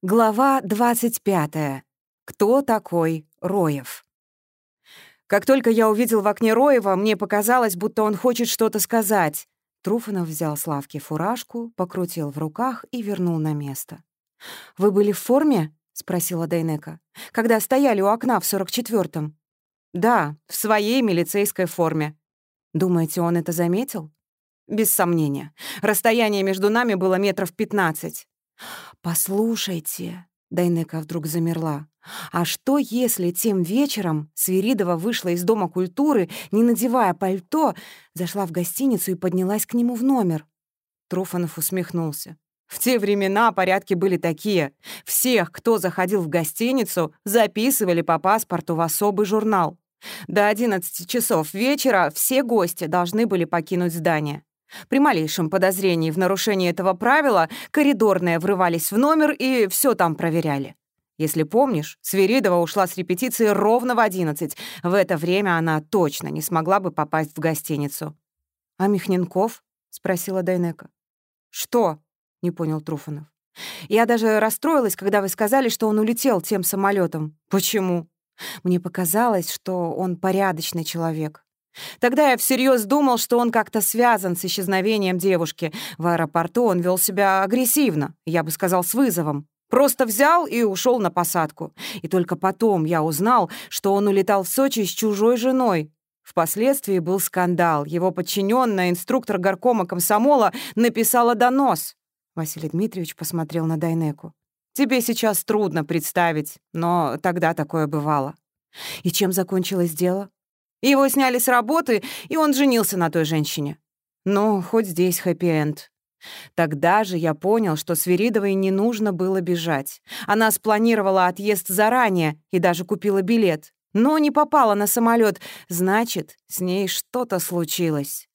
Глава 25. Кто такой Роев? Как только я увидел в окне Роева, мне показалось, будто он хочет что-то сказать. Труфанов взял с лавки фуражку, покрутил в руках и вернул на место. «Вы были в форме?» — спросила Дайнека. «Когда стояли у окна в 44-м?» «Да, в своей милицейской форме». «Думаете, он это заметил?» «Без сомнения. Расстояние между нами было метров пятнадцать. «Послушайте», — Дайнека вдруг замерла, «а что, если тем вечером Свиридова вышла из Дома культуры, не надевая пальто, зашла в гостиницу и поднялась к нему в номер?» Труфанов усмехнулся. В те времена порядки были такие. Всех, кто заходил в гостиницу, записывали по паспорту в особый журнал. До 11 часов вечера все гости должны были покинуть здание. При малейшем подозрении в нарушении этого правила коридорные врывались в номер и все там проверяли. Если помнишь, Свиридова ушла с репетиции ровно в одиннадцать. В это время она точно не смогла бы попасть в гостиницу. «А Михненков?» — спросила Дайнека. «Что?» — не понял Труфанов. «Я даже расстроилась, когда вы сказали, что он улетел тем самолетом. Почему?» «Мне показалось, что он порядочный человек. Тогда я всерьез думал, что он как-то связан с исчезновением девушки. В аэропорту он вел себя агрессивно, я бы сказал, с вызовом. Просто взял и ушел на посадку. И только потом я узнал, что он улетал в Сочи с чужой женой. Впоследствии был скандал. Его подчиненная, инструктор горкома комсомола, написала донос. Василий Дмитриевич посмотрел на Дайнеку. «Тебе сейчас трудно представить, но тогда такое бывало». «И чем закончилось дело?» Его сняли с работы, и он женился на той женщине. Ну, хоть здесь хэппи-энд. Тогда же я понял, что Свиридовой не нужно было бежать. Она спланировала отъезд заранее и даже купила билет. Но не попала на самолет. Значит, с ней что-то случилось.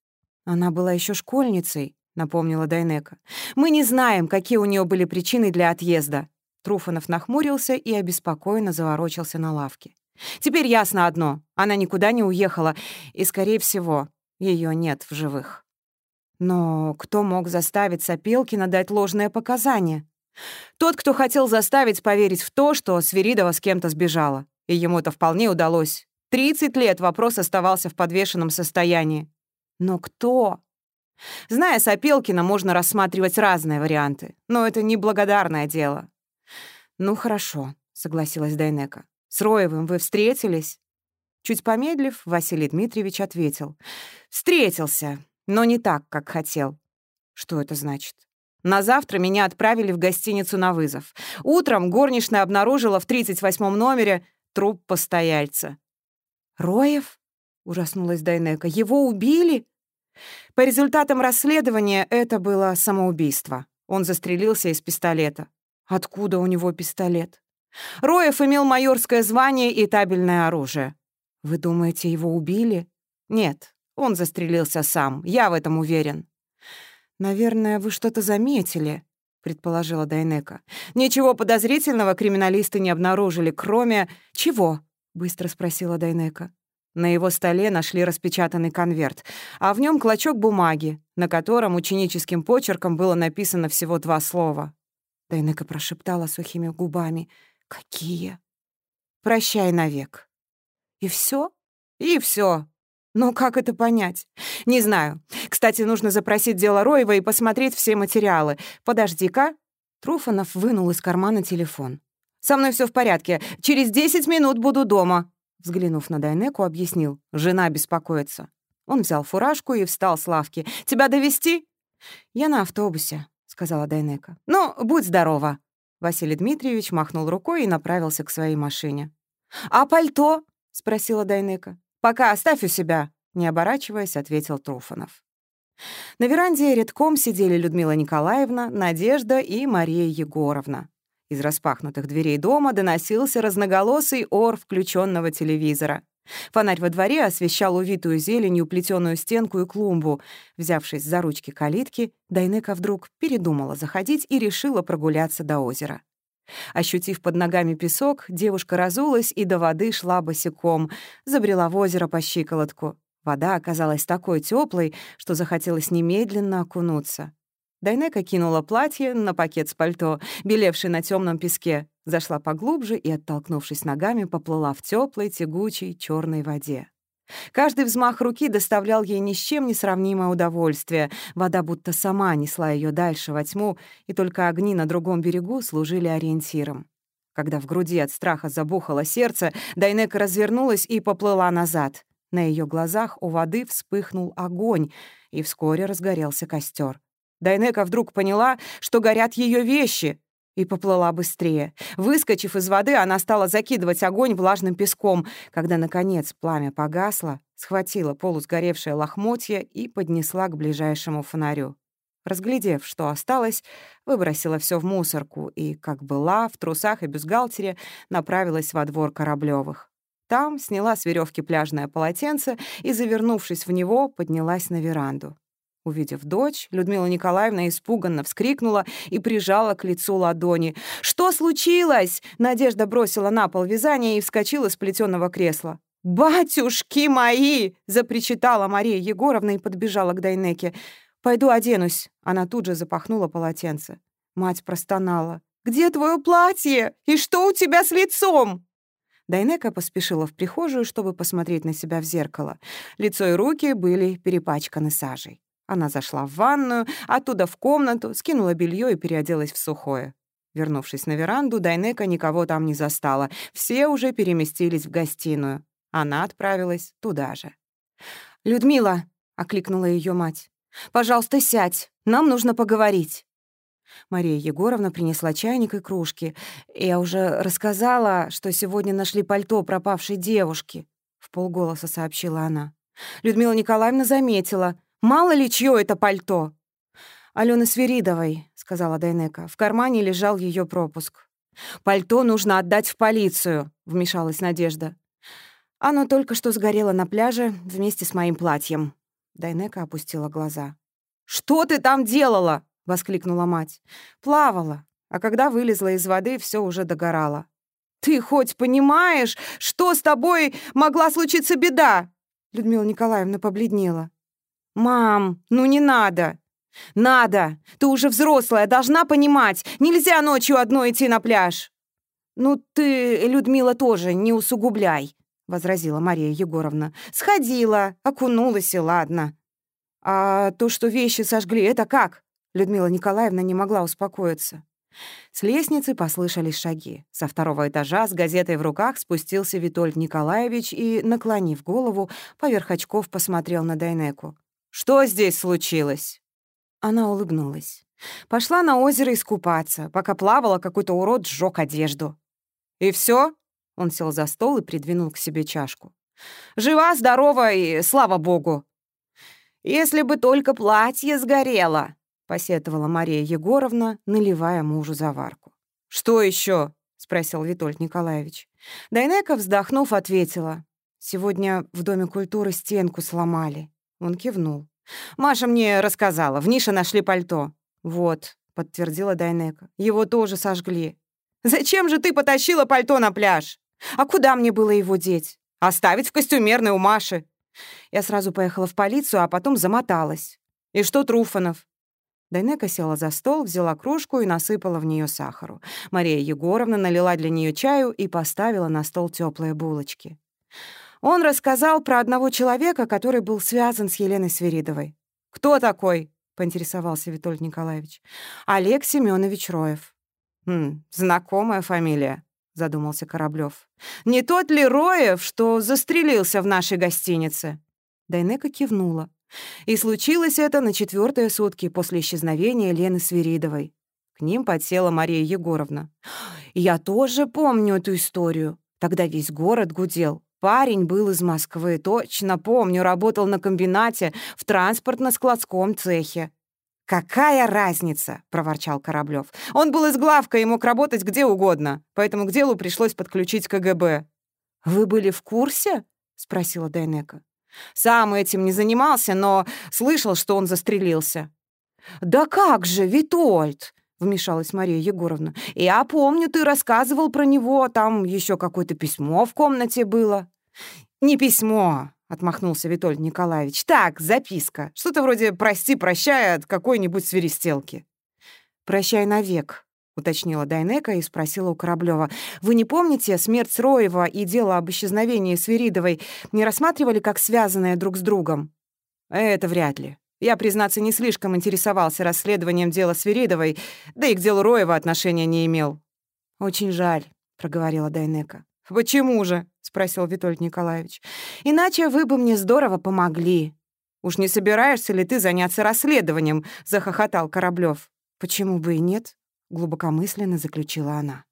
Она была еще школьницей, напомнила Дайнека. Мы не знаем, какие у нее были причины для отъезда. Труфанов нахмурился и обеспокоенно заворочился на лавке. Теперь ясно одно — она никуда не уехала, и, скорее всего, ее нет в живых. Но кто мог заставить Сапелкина дать ложное показание? Тот, кто хотел заставить поверить в то, что Свиридова с кем-то сбежала. И ему это вполне удалось. Тридцать лет вопрос оставался в подвешенном состоянии. Но кто? Зная Сапелкина, можно рассматривать разные варианты, но это неблагодарное дело. «Ну, хорошо», — согласилась Дайнека. С Роевым вы встретились?» Чуть помедлив, Василий Дмитриевич ответил. «Встретился, но не так, как хотел». «Что это значит?» На завтра меня отправили в гостиницу на вызов. Утром горничная обнаружила в 38-м номере труп постояльца. «Роев?» — ужаснулась Дайнека. «Его убили?» По результатам расследования это было самоубийство. Он застрелился из пистолета. Откуда у него пистолет? Роев имел майорское звание и табельное оружие. Вы думаете, его убили? Нет, он застрелился сам, я в этом уверен. Наверное, вы что-то заметили, предположила Дайнека. Ничего подозрительного криминалисты не обнаружили, кроме... Чего? быстро спросила Дайнека. На его столе нашли распечатанный конверт, а в нем клочок бумаги, на котором ученическим почерком было написано всего два слова. Дайнека прошептала сухими губами — Какие? Прощай навек. И все? И все. Ну, как это понять? Не знаю. Кстати, нужно запросить дело Роева и посмотреть все материалы. Подожди-ка. Труфанов вынул из кармана телефон. «Со мной все в порядке. Через десять минут буду дома». Взглянув на Дайнеку, объяснил. Жена беспокоится. Он взял фуражку и встал с лавки. «Тебя довести? «Я на автобусе», — сказала Дайнека. «Ну, будь здорова». Василий Дмитриевич махнул рукой и направился к своей машине. «А пальто?» — спросила Дайнека. «Пока оставь у себя», — не оборачиваясь, ответил Труфанов. На веранде редком сидели Людмила Николаевна, Надежда и Мария Егоровна. Из распахнутых дверей дома доносился разноголосый ор включенного телевизора. Фонарь во дворе освещал увитую зеленью плетеную стенку и клумбу. Взявшись за ручки калитки, Дайнека вдруг передумала заходить и решила прогуляться до озера. Ощутив под ногами песок, девушка разулась и до воды шла босиком, забрела в озеро по щиколотку. Вода оказалась такой теплой, что захотелось немедленно окунуться. Дайнека кинула платье на пакет с пальто, белевший на темном песке, зашла поглубже и, оттолкнувшись ногами, поплыла в теплой, тягучей черной воде. Каждый взмах руки доставлял ей ни с чем не сравнимое удовольствие. Вода будто сама несла ее дальше во тьму, и только огни на другом берегу служили ориентиром. Когда в груди от страха забухало сердце, Дайнека развернулась и поплыла назад. На ее глазах у воды вспыхнул огонь, и вскоре разгорелся костер. Дайнека вдруг поняла, что горят ее вещи, и поплыла быстрее. Выскочив из воды, она стала закидывать огонь влажным песком. Когда, наконец, пламя погасло, схватила полусгоревшее лохмотье и поднесла к ближайшему фонарю. Разглядев, что осталось, выбросила все в мусорку и, как была, в трусах и бюстгальтере, направилась во двор Кораблёвых. Там сняла с веревки пляжное полотенце и, завернувшись в него, поднялась на веранду. Увидев дочь, Людмила Николаевна испуганно вскрикнула и прижала к лицу ладони. «Что случилось?» Надежда бросила на пол вязание и вскочила с плетёного кресла. «Батюшки мои!» — запричитала Мария Егоровна и подбежала к Дайнеке. «Пойду оденусь». Она тут же запахнула полотенце. Мать простонала. «Где твое платье? И что у тебя с лицом?» Дайнека поспешила в прихожую, чтобы посмотреть на себя в зеркало. Лицо и руки были перепачканы сажей. Она зашла в ванную, оттуда в комнату, скинула белье и переоделась в сухое. Вернувшись на веранду, Дайнека никого там не застала. Все уже переместились в гостиную. Она отправилась туда же. «Людмила!» — окликнула ее мать. «Пожалуйста, сядь. Нам нужно поговорить». Мария Егоровна принесла чайник и кружки. «Я уже рассказала, что сегодня нашли пальто пропавшей девушки», — в полголоса сообщила она. Людмила Николаевна заметила. Мало ли чье это пальто. Алены Свиридовой, сказала Дайнека. В кармане лежал ее пропуск. Пальто нужно отдать в полицию, вмешалась Надежда. Оно только что сгорело на пляже вместе с моим платьем. Дайнека опустила глаза. «Что ты там делала?» — воскликнула мать. «Плавала, а когда вылезла из воды, все уже догорало». «Ты хоть понимаешь, что с тобой могла случиться беда?» Людмила Николаевна побледнела. «Мам, ну не надо!» «Надо! Ты уже взрослая, должна понимать! Нельзя ночью одной идти на пляж!» «Ну ты, Людмила, тоже не усугубляй!» — возразила Мария Егоровна. «Сходила, окунулась и ладно». «А то, что вещи сожгли, это как?» Людмила Николаевна не могла успокоиться. С лестницы послышались шаги. Со второго этажа с газетой в руках спустился Витольд Николаевич и, наклонив голову, поверх очков посмотрел на Дайнеку. Что здесь случилось?» Она улыбнулась. Пошла на озеро искупаться, пока плавала, какой-то урод сжёг одежду. «И всё?» Он сел за стол и придвинул к себе чашку. «Жива, здорова и слава богу!» «Если бы только платье сгорело!» — посетовала Мария Егоровна, наливая мужу заварку. «Что ещё?» — спросил Витольд Николаевич. Дайнека, вздохнув, ответила. «Сегодня в Доме культуры стенку сломали. Он кивнул. «Маша мне рассказала. В нише нашли пальто». «Вот», — подтвердила Дайнека. «Его тоже сожгли». «Зачем же ты потащила пальто на пляж? А куда мне было его деть? Оставить в костюмерной у Маши». Я сразу поехала в полицию, а потом замоталась. «И что Труфанов?» Дайнека села за стол, взяла кружку и насыпала в нее сахару. Мария Егоровна налила для нее чаю и поставила на стол теплые булочки. Он рассказал про одного человека, который был связан с Еленой Свиридовой. «Кто такой?» — поинтересовался Витольд Николаевич. «Олег Семенович Роев». «Хм, знакомая фамилия», — задумался Кораблёв. «Не тот ли Роев, что застрелился в нашей гостинице?» Дайнека кивнула. И случилось это на четвертые сутки после исчезновения Лены Свиридовой. К ним подсела Мария Егоровна. «Я тоже помню эту историю. Тогда весь город гудел. Парень был из Москвы, точно помню, работал на комбинате в транспортно-складском цехе. «Какая разница?» — проворчал Кораблёв. «Он был из главка и мог работать где угодно, поэтому к делу пришлось подключить КГБ». «Вы были в курсе?» — спросила Дайнека. «Сам этим не занимался, но слышал, что он застрелился». «Да как же, Витольд!» — вмешалась Мария Егоровна. «Я помню, ты рассказывал про него, там еще какое-то письмо в комнате было». «Не письмо», — отмахнулся Витольд Николаевич. «Так, записка. Что-то вроде «прости, прощай» от какой-нибудь свиристелки». «Прощай навек», — уточнила Дайнека и спросила у Кораблёва. «Вы не помните, смерть Роева и дело об исчезновении Свиридовой не рассматривали как связанное друг с другом?» «Это вряд ли. Я, признаться, не слишком интересовался расследованием дела Свиридовой, да и к делу Роева отношения не имел». «Очень жаль», — проговорила Дайнека. «Почему же?» — спросил Витольд Николаевич. «Иначе вы бы мне здорово помогли». «Уж не собираешься ли ты заняться расследованием?» — захохотал Кораблёв. «Почему бы и нет?» — глубокомысленно заключила она.